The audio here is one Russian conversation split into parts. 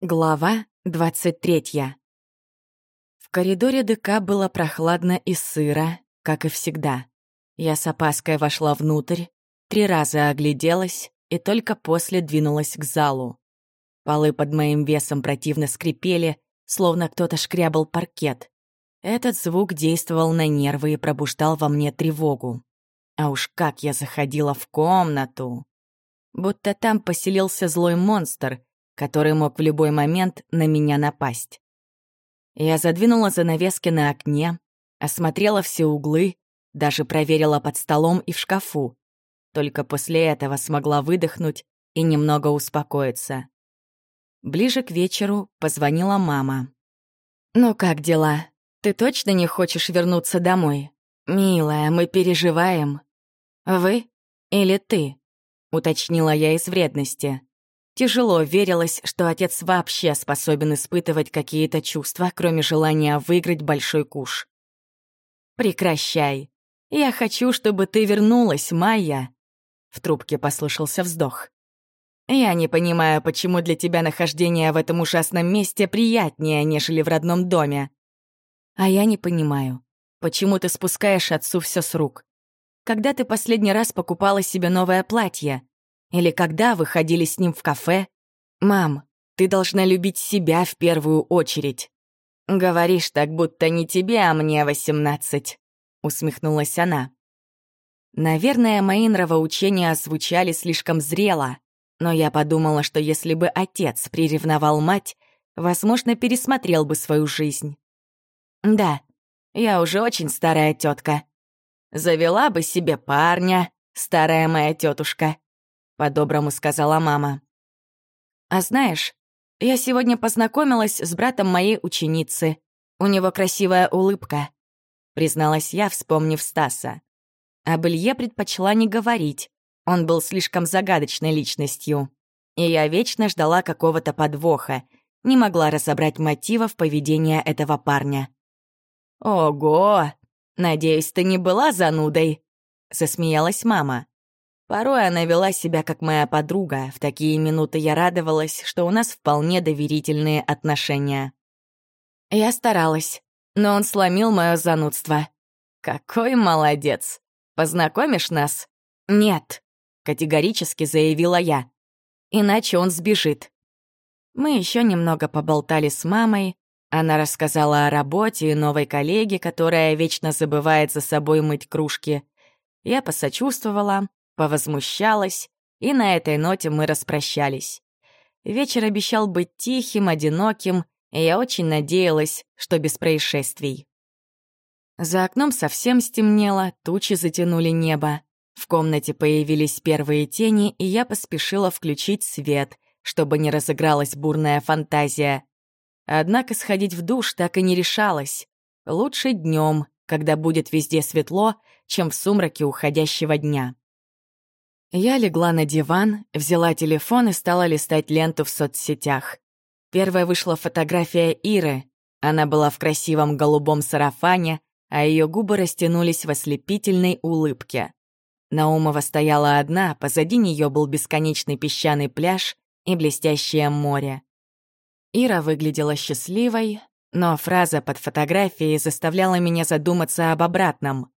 Глава 23 В коридоре ДК было прохладно и сыро, как и всегда. Я с опаской вошла внутрь, три раза огляделась и только после двинулась к залу. Полы под моим весом противно скрипели, словно кто-то шкрябал паркет. Этот звук действовал на нервы и пробуждал во мне тревогу. А уж как я заходила в комнату! Будто там поселился злой монстр — который мог в любой момент на меня напасть. Я задвинула занавески на окне, осмотрела все углы, даже проверила под столом и в шкафу. Только после этого смогла выдохнуть и немного успокоиться. Ближе к вечеру позвонила мама. «Ну как дела? Ты точно не хочешь вернуться домой? Милая, мы переживаем». «Вы или ты?» — уточнила я из вредности. Тяжело верилось, что отец вообще способен испытывать какие-то чувства, кроме желания выиграть большой куш. «Прекращай. Я хочу, чтобы ты вернулась, Майя!» В трубке послышался вздох. «Я не понимаю, почему для тебя нахождение в этом ужасном месте приятнее, нежели в родном доме. А я не понимаю, почему ты спускаешь отцу все с рук. Когда ты последний раз покупала себе новое платье? Или когда выходили с ним в кафе. «Мам, ты должна любить себя в первую очередь». «Говоришь так, будто не тебе, а мне восемнадцать», — усмехнулась она. Наверное, мои нравоучения звучали слишком зрело, но я подумала, что если бы отец приревновал мать, возможно, пересмотрел бы свою жизнь. Да, я уже очень старая тетка. Завела бы себе парня, старая моя тетушка по-доброму сказала мама. А знаешь, я сегодня познакомилась с братом моей ученицы. У него красивая улыбка, призналась я, вспомнив Стаса. Об Илье предпочла не говорить. Он был слишком загадочной личностью. И я вечно ждала какого-то подвоха, не могла разобрать мотивов поведения этого парня. «Ого! Надеюсь, ты не была занудой?» — засмеялась мама. Порой она вела себя как моя подруга. В такие минуты я радовалась, что у нас вполне доверительные отношения. Я старалась, но он сломил мое занудство. «Какой молодец! Познакомишь нас?» «Нет», — категорически заявила я. «Иначе он сбежит». Мы еще немного поболтали с мамой. Она рассказала о работе и новой коллеге, которая вечно забывает за собой мыть кружки. Я посочувствовала, повозмущалась, и на этой ноте мы распрощались. Вечер обещал быть тихим, одиноким, и я очень надеялась, что без происшествий. За окном совсем стемнело, тучи затянули небо. В комнате появились первые тени, и я поспешила включить свет, чтобы не разыгралась бурная фантазия. Однако сходить в душ так и не решалась. Лучше днем, когда будет везде светло, чем в сумраке уходящего дня. Я легла на диван, взяла телефон и стала листать ленту в соцсетях. Первая вышла фотография Иры. Она была в красивом голубом сарафане, а ее губы растянулись в ослепительной улыбке. Наумова стояла одна, позади нее был бесконечный песчаный пляж и блестящее море. Ира выглядела счастливой, но фраза под фотографией заставляла меня задуматься об обратном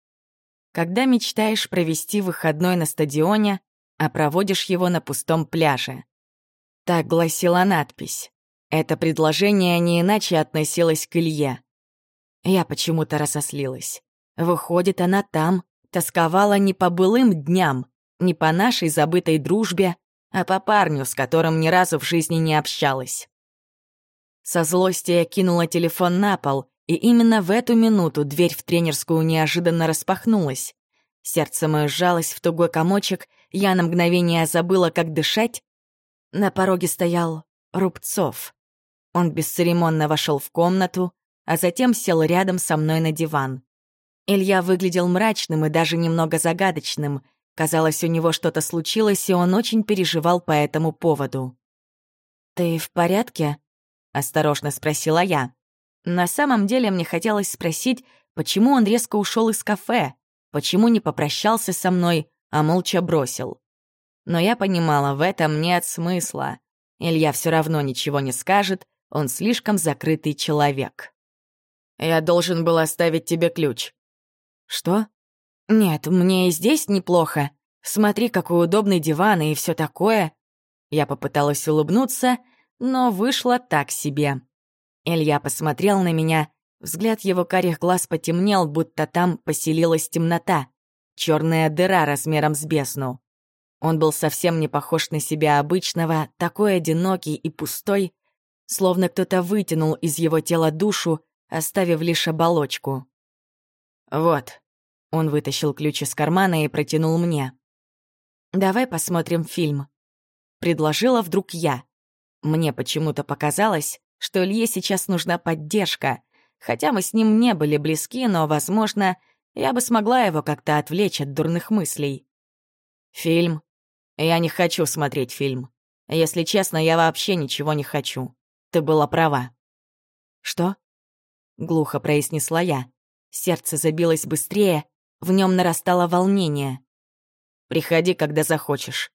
когда мечтаешь провести выходной на стадионе, а проводишь его на пустом пляже. Так гласила надпись. Это предложение не иначе относилось к Илье. Я почему-то рассослилась. Выходит, она там, тосковала не по былым дням, не по нашей забытой дружбе, а по парню, с которым ни разу в жизни не общалась. Со злости я кинула телефон на пол и именно в эту минуту дверь в тренерскую неожиданно распахнулась. Сердце мое сжалось в тугой комочек, я на мгновение забыла, как дышать. На пороге стоял Рубцов. Он бесцеремонно вошел в комнату, а затем сел рядом со мной на диван. Илья выглядел мрачным и даже немного загадочным. Казалось, у него что-то случилось, и он очень переживал по этому поводу. «Ты в порядке?» — осторожно спросила я. На самом деле мне хотелось спросить, почему он резко ушел из кафе, почему не попрощался со мной, а молча бросил. Но я понимала, в этом нет смысла. Илья все равно ничего не скажет, он слишком закрытый человек. «Я должен был оставить тебе ключ». «Что?» «Нет, мне и здесь неплохо. Смотри, какой удобный диван и все такое». Я попыталась улыбнуться, но вышло так себе. Илья посмотрел на меня, взгляд его карих глаз потемнел, будто там поселилась темнота, черная дыра размером с бесну. Он был совсем не похож на себя обычного, такой одинокий и пустой, словно кто-то вытянул из его тела душу, оставив лишь оболочку. «Вот», — он вытащил ключ из кармана и протянул мне. «Давай посмотрим фильм», — предложила вдруг я. Мне почему-то показалось, что Илье сейчас нужна поддержка, хотя мы с ним не были близки, но, возможно, я бы смогла его как-то отвлечь от дурных мыслей. Фильм. Я не хочу смотреть фильм. Если честно, я вообще ничего не хочу. Ты была права. Что? Глухо произнесла я. Сердце забилось быстрее, в нем нарастало волнение. Приходи, когда захочешь.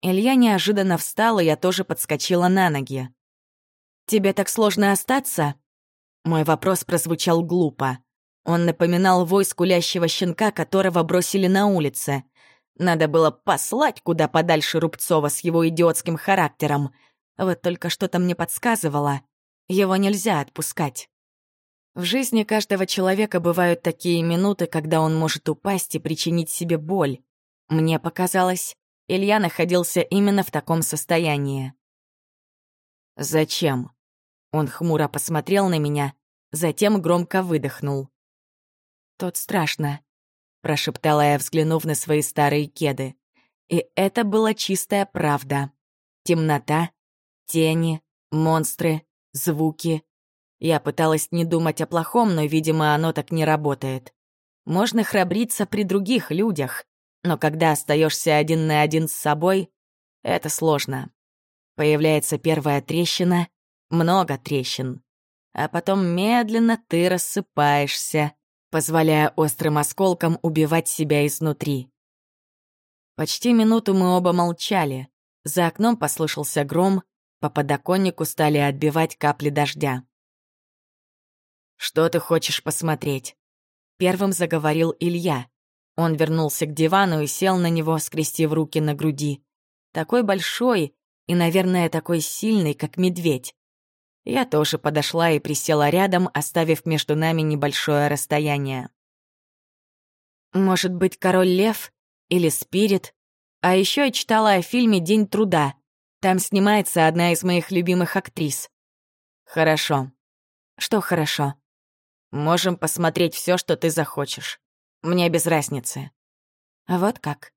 Илья неожиданно встал, и я тоже подскочила на ноги. «Тебе так сложно остаться?» Мой вопрос прозвучал глупо. Он напоминал вой скулящего щенка, которого бросили на улице. Надо было послать куда подальше Рубцова с его идиотским характером. Вот только что-то мне подсказывало. Его нельзя отпускать. В жизни каждого человека бывают такие минуты, когда он может упасть и причинить себе боль. Мне показалось, Илья находился именно в таком состоянии. «Зачем?» Он хмуро посмотрел на меня, затем громко выдохнул. «Тут страшно», — прошептала я, взглянув на свои старые кеды. И это была чистая правда. Темнота, тени, монстры, звуки. Я пыталась не думать о плохом, но, видимо, оно так не работает. Можно храбриться при других людях, но когда остаешься один на один с собой, это сложно. Появляется первая трещина, много трещин. А потом медленно ты рассыпаешься, позволяя острым осколкам убивать себя изнутри. Почти минуту мы оба молчали. За окном послышался гром, по подоконнику стали отбивать капли дождя. «Что ты хочешь посмотреть?» Первым заговорил Илья. Он вернулся к дивану и сел на него, скрестив руки на груди. Такой большой и, наверное, такой сильный, как медведь. Я тоже подошла и присела рядом, оставив между нами небольшое расстояние. Может быть, «Король лев» или «Спирит»? А еще я читала о фильме «День труда». Там снимается одна из моих любимых актрис. Хорошо. Что хорошо? Можем посмотреть все, что ты захочешь. Мне без разницы. Вот как?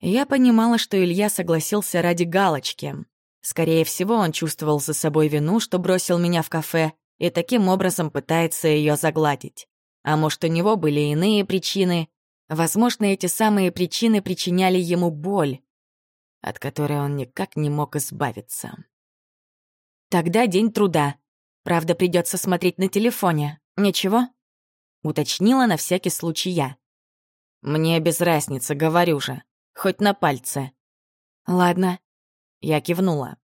Я понимала, что Илья согласился ради галочки. Скорее всего, он чувствовал за собой вину, что бросил меня в кафе, и таким образом пытается ее загладить. А может, у него были иные причины. Возможно, эти самые причины причиняли ему боль, от которой он никак не мог избавиться. Тогда день труда. Правда, придется смотреть на телефоне. Ничего? Уточнила на всякий случай я. Мне без разницы, говорю же. Хоть на пальце. Ладно, я кивнула.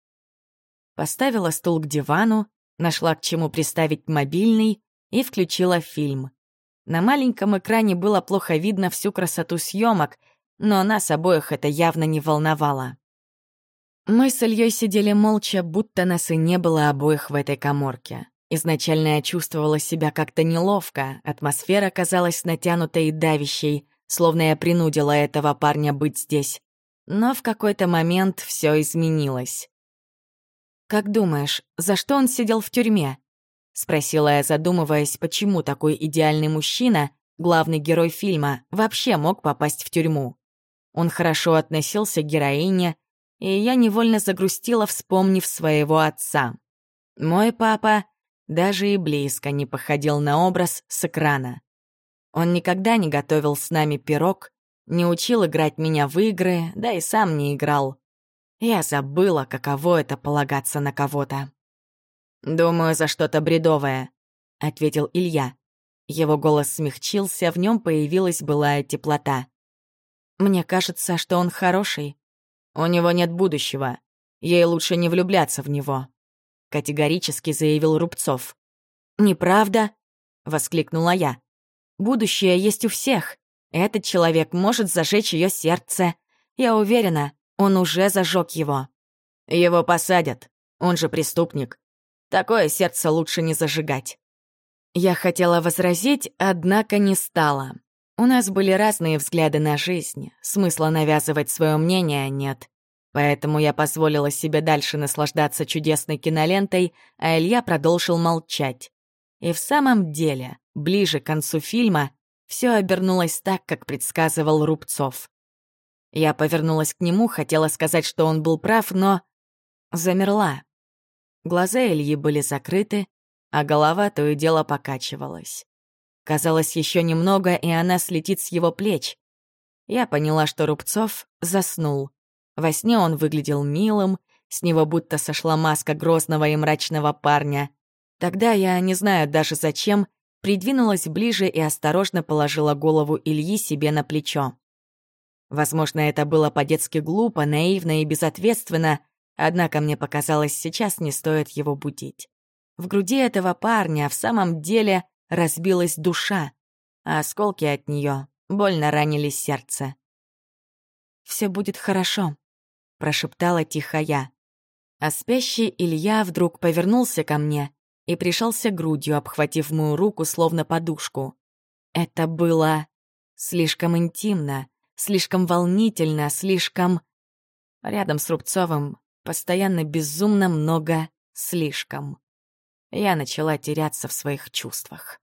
Поставила стул к дивану, нашла к чему приставить мобильный и включила фильм. На маленьком экране было плохо видно всю красоту съемок, но нас обоих это явно не волновало. Мы с Ильей сидели молча, будто нас и не было обоих в этой коморке. Изначально я чувствовала себя как-то неловко, атмосфера казалась натянутой и давящей, словно я принудила этого парня быть здесь. Но в какой-то момент все изменилось. «Как думаешь, за что он сидел в тюрьме?» — спросила я, задумываясь, почему такой идеальный мужчина, главный герой фильма, вообще мог попасть в тюрьму. Он хорошо относился к героине, и я невольно загрустила, вспомнив своего отца. Мой папа даже и близко не походил на образ с экрана. Он никогда не готовил с нами пирог, не учил играть меня в игры, да и сам не играл. Я забыла, каково это полагаться на кого-то. «Думаю, за что-то бредовое», — ответил Илья. Его голос смягчился, в нем появилась былая теплота. «Мне кажется, что он хороший. У него нет будущего. Ей лучше не влюбляться в него», — категорически заявил Рубцов. «Неправда», — воскликнула я. «Будущее есть у всех. Этот человек может зажечь ее сердце. Я уверена, он уже зажег его. Его посадят, он же преступник. Такое сердце лучше не зажигать». Я хотела возразить, однако не стала. У нас были разные взгляды на жизнь, смысла навязывать свое мнение нет. Поэтому я позволила себе дальше наслаждаться чудесной кинолентой, а Илья продолжил молчать. И в самом деле, ближе к концу фильма, все обернулось так, как предсказывал Рубцов. Я повернулась к нему, хотела сказать, что он был прав, но... Замерла. Глаза Ильи были закрыты, а голова то и дело покачивалась. Казалось, еще немного, и она слетит с его плеч. Я поняла, что Рубцов заснул. Во сне он выглядел милым, с него будто сошла маска грозного и мрачного парня. Тогда я, не знаю даже зачем, придвинулась ближе и осторожно положила голову Ильи себе на плечо. Возможно, это было по-детски глупо, наивно и безответственно, однако мне показалось, сейчас не стоит его будить. В груди этого парня в самом деле разбилась душа, а осколки от нее больно ранили сердце. «Все будет хорошо», — прошептала тихо я. А спящий Илья вдруг повернулся ко мне и пришелся грудью, обхватив мою руку словно подушку. Это было слишком интимно, слишком волнительно, слишком... Рядом с Рубцовым постоянно безумно много слишком. Я начала теряться в своих чувствах.